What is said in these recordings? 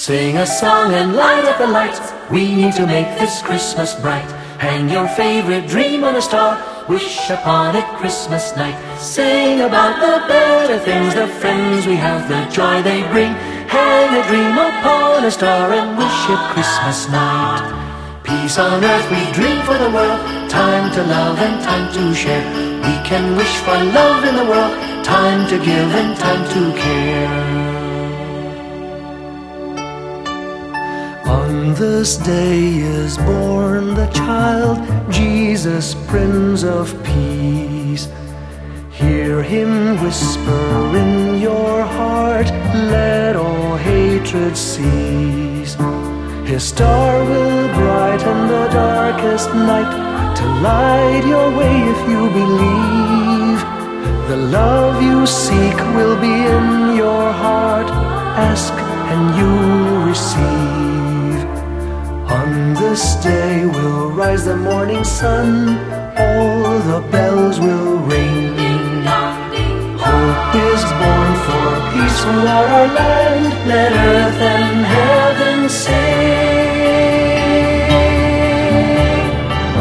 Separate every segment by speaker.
Speaker 1: Sing a song and light up the lights. We need to make this Christmas bright. Hang your favorite dream on a star. Wish upon it Christmas night. Sing about the better things, the friends we have, the joy they bring. Hang a dream upon a star and wish it Christmas night. Peace on earth we dream for the world. Time to love and time to share. We can wish for love in the world. Time to give and time to care. On this day is born the child, Jesus, Prince of Peace. Hear him whisper in your heart, let all hatred cease. His star will brighten the darkest night to light your way if you believe. The love you seek will be in your heart. Ask and you will receive. This day will rise the morning sun, all the bells will ring. Hope is born for peace throughout our land, let earth and heaven sing.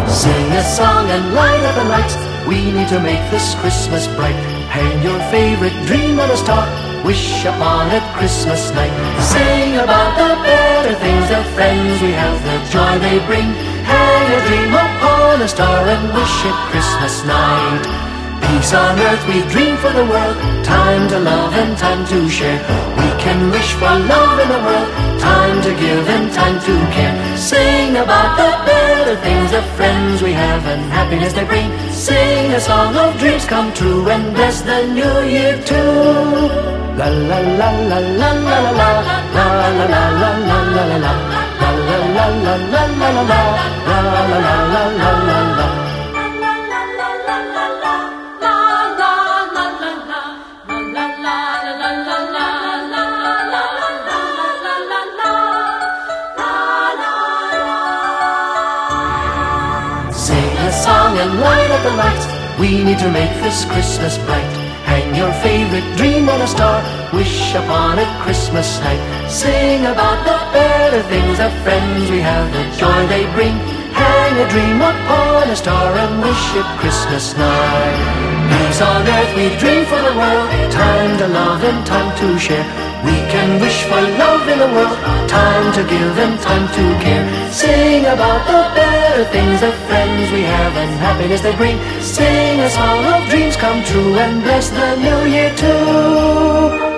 Speaker 1: Sing a song and light up the lights, we need to make this Christmas bright. Hang your favorite dream on a star, wish upon a Christmas night. Sing about the better things, the friends we have, the joy they bring. Hang a dream upon a star and wish it Christmas night. Peace on earth we dream for the world, time to love and time to share. We can wish for love in the world, time to give and time to care. Sing about the better things, the friends we have and happiness they bring. Sing a song of dreams come true and bless the new year too. La la la la la la la la la la la la la la la Sing a song and light up the lights. We need to make this Christmas bright. Dream on a star. Wish upon it Christmas night. Sing about the better things, the friends we have, the joy they bring. Hang a dream upon a star and wish it Christmas night. Peace on earth we dream for the world. Time to love and time to share. We can wish for love in the world. Time to give and time to care. Sing about the better things, the friends we have and happiness they bring. Sing a song of dreams come true and bless the new year too.